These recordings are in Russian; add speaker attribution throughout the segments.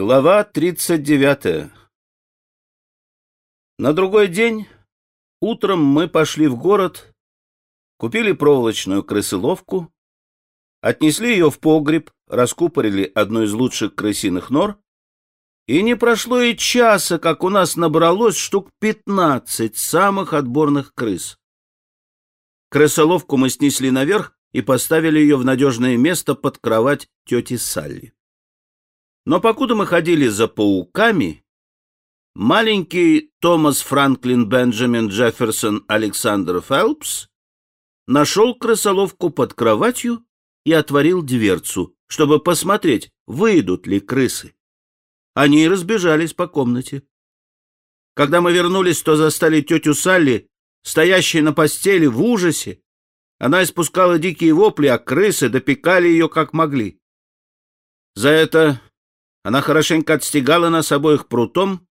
Speaker 1: Глава 39 На другой день утром мы пошли в город, купили проволочную крысыловку, отнесли ее в погреб, раскупорили одну из лучших крысиных нор, и не прошло и часа, как у нас набралось штук пятнадцать самых отборных крыс. Крысоловку мы снесли наверх и поставили ее в надежное место под кровать тети Салли. Но покуда мы ходили за пауками, маленький Томас Франклин Бенджамин Джефферсон Александр Фелпс нашел крысоловку под кроватью и отворил дверцу, чтобы посмотреть, выйдут ли крысы. Они разбежались по комнате. Когда мы вернулись, то застали тетю Салли, стоящей на постели в ужасе. Она испускала дикие вопли, а крысы допекали ее как могли. За это она хорошенько отстегала нас обоих прутом.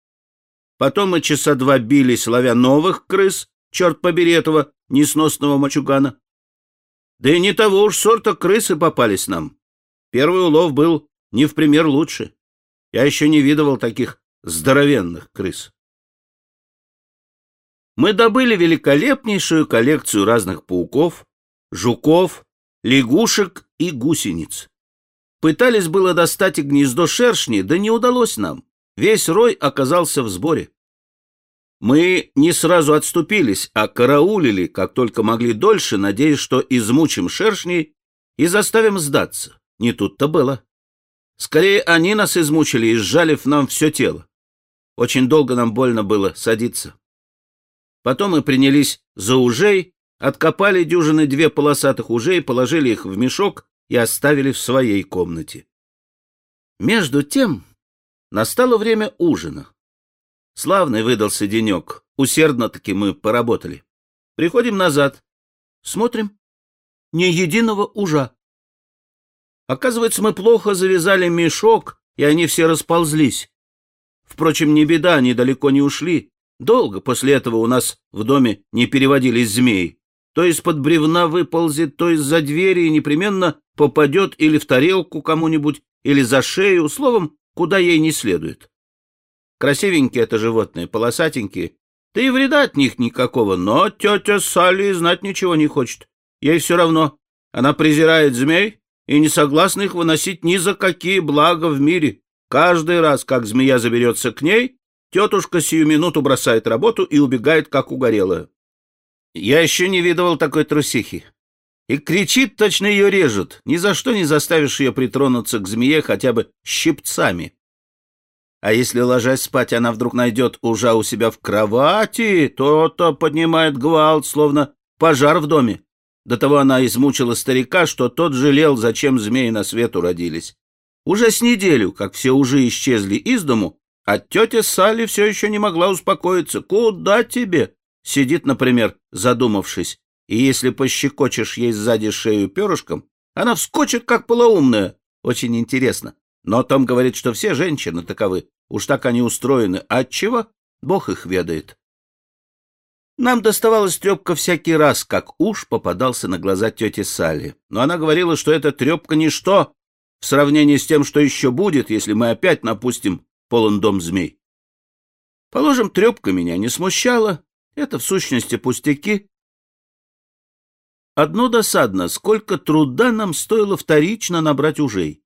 Speaker 1: Потом мы часа два бились, ловя новых крыс, черт побери этого несносного мачугана. Да и не того уж сорта крысы попались нам. Первый улов был не в пример лучше. Я еще не видывал таких здоровенных крыс. Мы добыли великолепнейшую коллекцию разных пауков, жуков, лягушек и гусениц. Пытались было достать и гнездо шершни, да не удалось нам. Весь рой оказался в сборе. Мы не сразу отступились, а караулили, как только могли дольше, надеясь, что измучим шершней и заставим сдаться. Не тут-то было. Скорее, они нас измучили, изжалив нам все тело. Очень долго нам больно было садиться. Потом мы принялись за ужей, откопали дюжины две полосатых ужей, положили их в мешок и оставили в своей комнате. Между тем настало время ужина. Славный выдался денек, усердно-таки мы поработали. Приходим назад, смотрим, ни единого ужа. Оказывается, мы плохо завязали мешок, и они все расползлись. Впрочем, не беда, они далеко не ушли. Долго после этого у нас в доме не переводились змеи. То из-под бревна выползет, то из-за двери и непременно попадет или в тарелку кому-нибудь, или за шею, словом, куда ей не следует. Красивенькие это животные, полосатенькие. Да и вреда от них никакого, но тетя Салли знать ничего не хочет. Ей все равно. Она презирает змей и не согласна их выносить ни за какие блага в мире. Каждый раз, как змея заберется к ней, тетушка сию минуту бросает работу и убегает, как угорелая. Я еще не видывал такой трусихи. И кричит, точно ее режут. Ни за что не заставишь ее притронуться к змее хотя бы щипцами. А если, ложась спать, она вдруг найдет ужа у себя в кровати, то-то поднимает гвалт, словно пожар в доме. До того она измучила старика, что тот жалел, зачем змеи на свет уродились. Уже с неделю, как все ужи исчезли из дому, а тетя Салли все еще не могла успокоиться. Куда тебе? Сидит, например, задумавшись, и если пощекочешь ей сзади шею перышком, она вскочит, как полоумная. Очень интересно. Но Том говорит, что все женщины таковы. Уж так они устроены. А отчего? Бог их ведает. Нам доставалась трепка всякий раз, как уж попадался на глаза тети Салли. Но она говорила, что эта трепка ничто в сравнении с тем, что еще будет, если мы опять напустим полон дом змей. Положим, трепка меня не смущала, это, в сущности, пустяки. Одно досадно, сколько труда нам стоило вторично набрать ужей.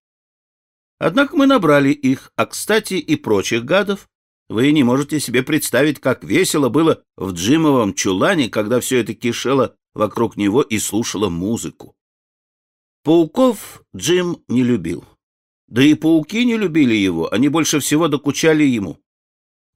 Speaker 1: Однако мы набрали их, а, кстати, и прочих гадов. Вы не можете себе представить, как весело было в Джимовом чулане, когда все это кишело вокруг него и слушало музыку. Пауков Джим не любил. Да и пауки не любили его, они больше всего докучали ему.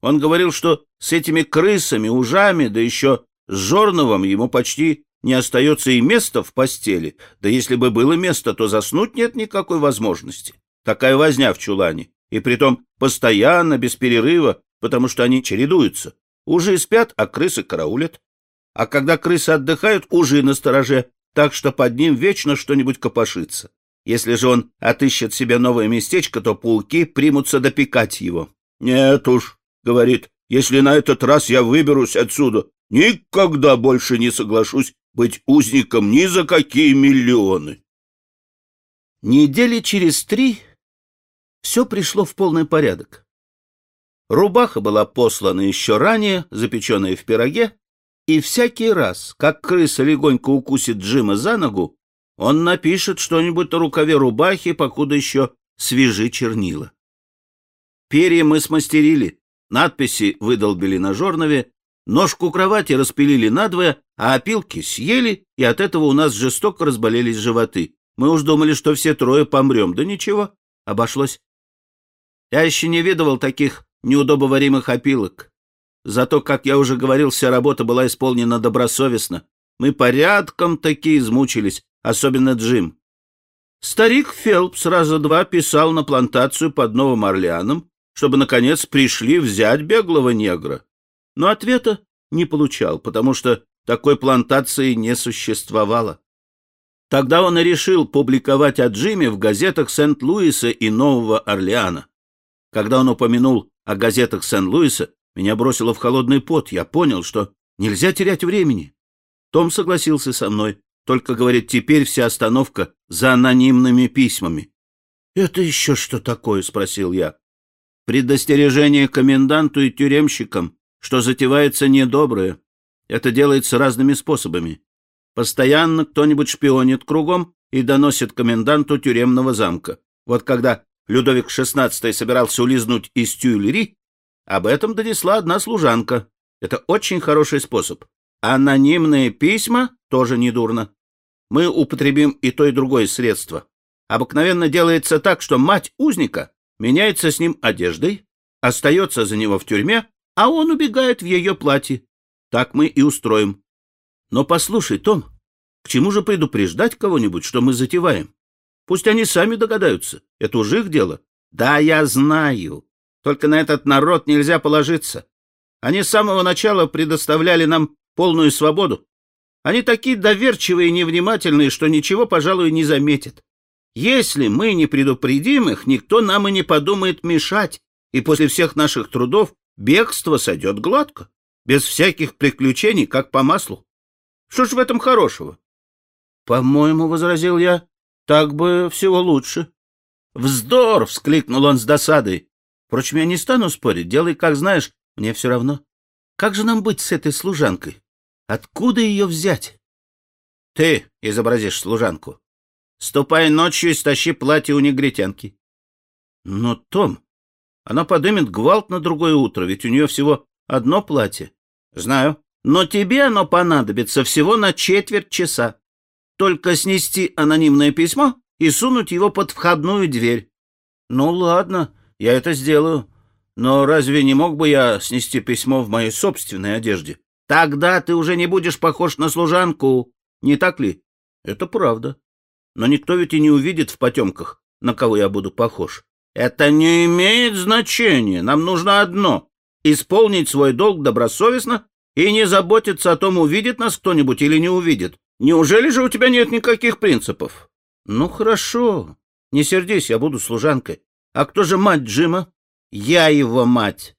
Speaker 1: Он говорил, что с этими крысами, ужами, да еще с Жорновым ему почти не остается и места в постели. Да если бы было место, то заснуть нет никакой возможности. Такая возня в чулане. И притом постоянно, без перерыва, потому что они чередуются. Ужи спят, а крысы караулят. А когда крысы отдыхают, ужи на стороже, так что под ним вечно что-нибудь копошится. Если же он отыщет себе новое местечко, то пауки примутся допекать его. Нет уж, Говорит, если на этот раз я выберусь отсюда, никогда больше не соглашусь быть узником ни за какие миллионы. Недели через три все пришло в полный порядок. Рубаха была послана еще ранее, запеченная в пироге, и всякий раз, как крыса легонько укусит Джима за ногу, он напишет что-нибудь на рукаве рубахи, покуда еще свежи чернила. Перья мы смастерили, надписи выдолбили на жорнове, ножку кровати распилили надвое, а опилки съели, и от этого у нас жестоко разболелись животы. Мы уж думали, что все трое помрем, да ничего, обошлось. Я еще не видывал таких неудобоваримых опилок. Зато, как я уже говорил, вся работа была исполнена добросовестно. Мы порядком таки измучились, особенно Джим. Старик Фелпс раза два писал на плантацию под Новым Орлеаном, чтобы, наконец, пришли взять беглого негра. Но ответа не получал, потому что такой плантации не существовало. Тогда он и решил публиковать о Джиме в газетах Сент-Луиса и Нового Орлеана. Когда он упомянул о газетах Сент-Луиса, меня бросило в холодный пот. Я понял, что нельзя терять времени. Том согласился со мной, только, говорит, теперь вся остановка за анонимными письмами. — Это еще что такое? — спросил я. — Предостережение коменданту и тюремщикам, что затевается недоброе. Это делается разными способами. Постоянно кто-нибудь шпионит кругом и доносит коменданту тюремного замка. Вот когда Людовик XVI собирался улизнуть из Тюильри, об этом донесла одна служанка. Это очень хороший способ. Анонимные письма тоже недурно. Мы употребим и то, и другое средство. Обыкновенно делается так, что мать узника меняется с ним одеждой, остается за него в тюрьме, а он убегает в ее платье. Так мы и устроим. Но послушай, Том, к чему же предупреждать кого-нибудь, что мы затеваем? Пусть они сами догадаются. Это уже их дело. Да, я знаю. Только на этот народ нельзя положиться. Они с самого начала предоставляли нам полную свободу. Они такие доверчивые и невнимательные, что ничего, пожалуй, не заметят. Если мы не предупредим их, никто нам и не подумает мешать, и после всех наших трудов бегство сойдет гладко, без всяких приключений, как по маслу. Что ж в этом хорошего? — По-моему, — возразил я, так бы всего лучше. «Вздор!» — вскликнул он с досадой. «Впрочем, я не стану спорить. Делай, как знаешь. Мне все равно. Как же нам быть с этой служанкой? Откуда ее взять?» «Ты изобразишь служанку. Ступай ночью и стащи платье у негритянки». «Но, Том, она подымет гвалт на другое утро, ведь у нее всего одно платье». «Знаю. Но тебе оно понадобится всего на четверть часа только снести анонимное письмо и сунуть его под входную дверь. Ну ладно, я это сделаю. Но разве не мог бы я снести письмо в моей собственной одежде? Тогда ты уже не будешь похож на служанку, не так ли? Это правда. Но никто ведь и не увидит в потемках, на кого я буду похож. Это не имеет значения. Нам нужно одно — исполнить свой долг добросовестно и не заботиться о том, увидит нас кто-нибудь или не увидит. Неужели же у тебя нет никаких принципов? Ну, хорошо. Не сердись, я буду служанкой. А кто же мать Джима? Я его мать.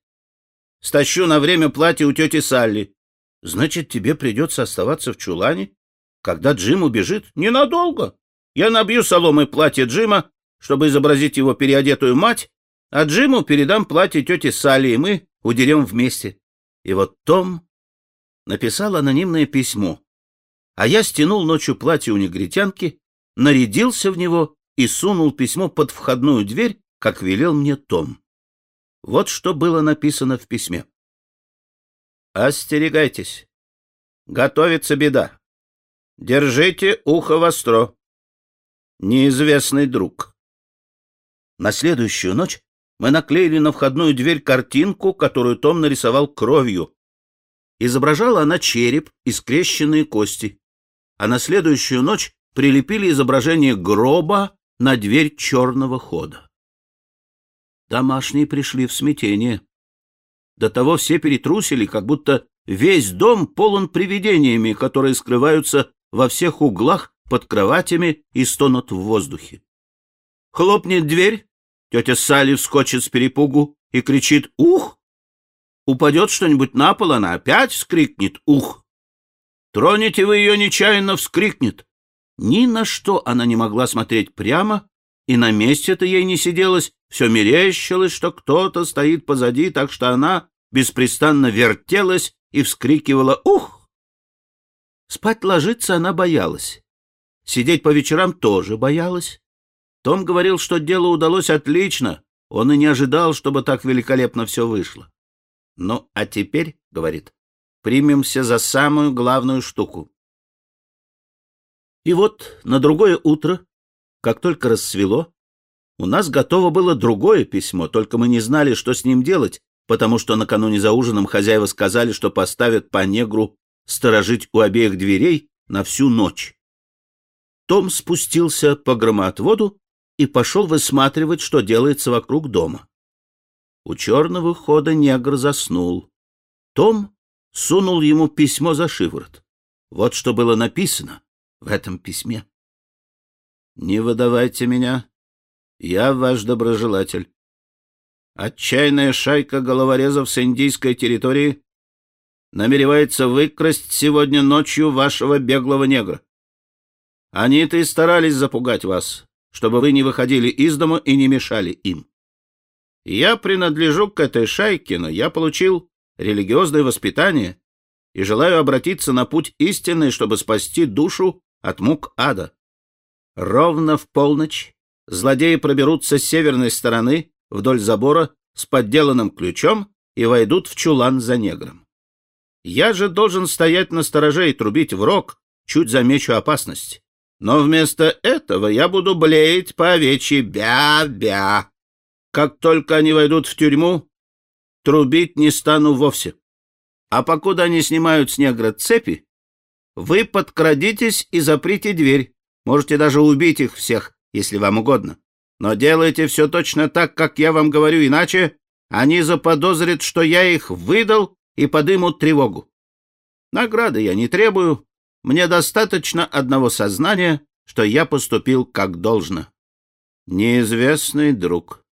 Speaker 1: Стащу на время платье у тети Салли. Значит, тебе придется оставаться в чулане, когда Джим убежит? Ненадолго. Я набью соломой платье Джима, чтобы изобразить его переодетую мать, а Джиму передам платье тети Салли, и мы удерем вместе. И вот Том написал анонимное письмо, а я стянул ночью платье у негритянки, нарядился в него и сунул письмо под входную дверь, как велел мне Том. Вот что было написано в письме. «Остерегайтесь. Готовится беда. Держите ухо востро. Неизвестный друг». На следующую ночь мы наклеили на входную дверь картинку, которую Том нарисовал кровью. Изображала она череп и скрещенные кости а на следующую ночь прилепили изображение гроба на дверь черного хода. Домашние пришли в смятение. До того все перетрусили, как будто весь дом полон привидениями, которые скрываются во всех углах под кроватями и стонут в воздухе. Хлопнет дверь, тетя Салли вскочит с перепугу и кричит «Ух!». Упадет что-нибудь на пол, она опять вскрикнет «Ух!». Тронете вы ее нечаянно, вскрикнет. Ни на что она не могла смотреть прямо, и на месте-то ей не сиделось, все мерещилось, что кто-то стоит позади, так что она беспрестанно вертелась и вскрикивала «Ух!». Спать ложиться она боялась. Сидеть по вечерам тоже боялась. Том говорил, что дело удалось отлично, он и не ожидал, чтобы так великолепно все вышло. «Ну, а теперь, — говорит, — примемся за самую главную штуку». И вот на другое утро, как только рассвело, у нас готово было другое письмо, только мы не знали, что с ним делать, потому что накануне за ужином хозяева сказали, что поставят по негру сторожить у обеих дверей на всю ночь. Том спустился по громоотводу и пошел высматривать, что делается вокруг дома. У черного хода негр заснул. Том сунул ему письмо за шиворот. Вот что было написано в этом письме. «Не выдавайте меня. Я ваш доброжелатель. Отчаянная шайка головорезов с индийской территории намеревается выкрасть сегодня ночью вашего беглого негра. Они-то и старались запугать вас, чтобы вы не выходили из дома и не мешали им. Я принадлежу к этой шайке, но я получил религиозное воспитание и желаю обратиться на путь истинный, чтобы спасти душу от мук ада. Ровно в полночь злодеи проберутся с северной стороны вдоль забора с подделанным ключом и войдут в чулан за негром. Я же должен стоять на стороже и трубить в рог, чуть замечу опасность. Но вместо этого я буду блеять по овечьи «бя-бя». Как только они войдут в тюрьму, трубить не стану вовсе. А покуда они снимают с негра цепи, вы подкрадитесь и заприте дверь. Можете даже убить их всех, если вам угодно. Но делайте все точно так, как я вам говорю, иначе они заподозрят, что я их выдал и подымут тревогу. Награды я не требую, мне достаточно одного сознания, что я поступил как должно. Неизвестный друг.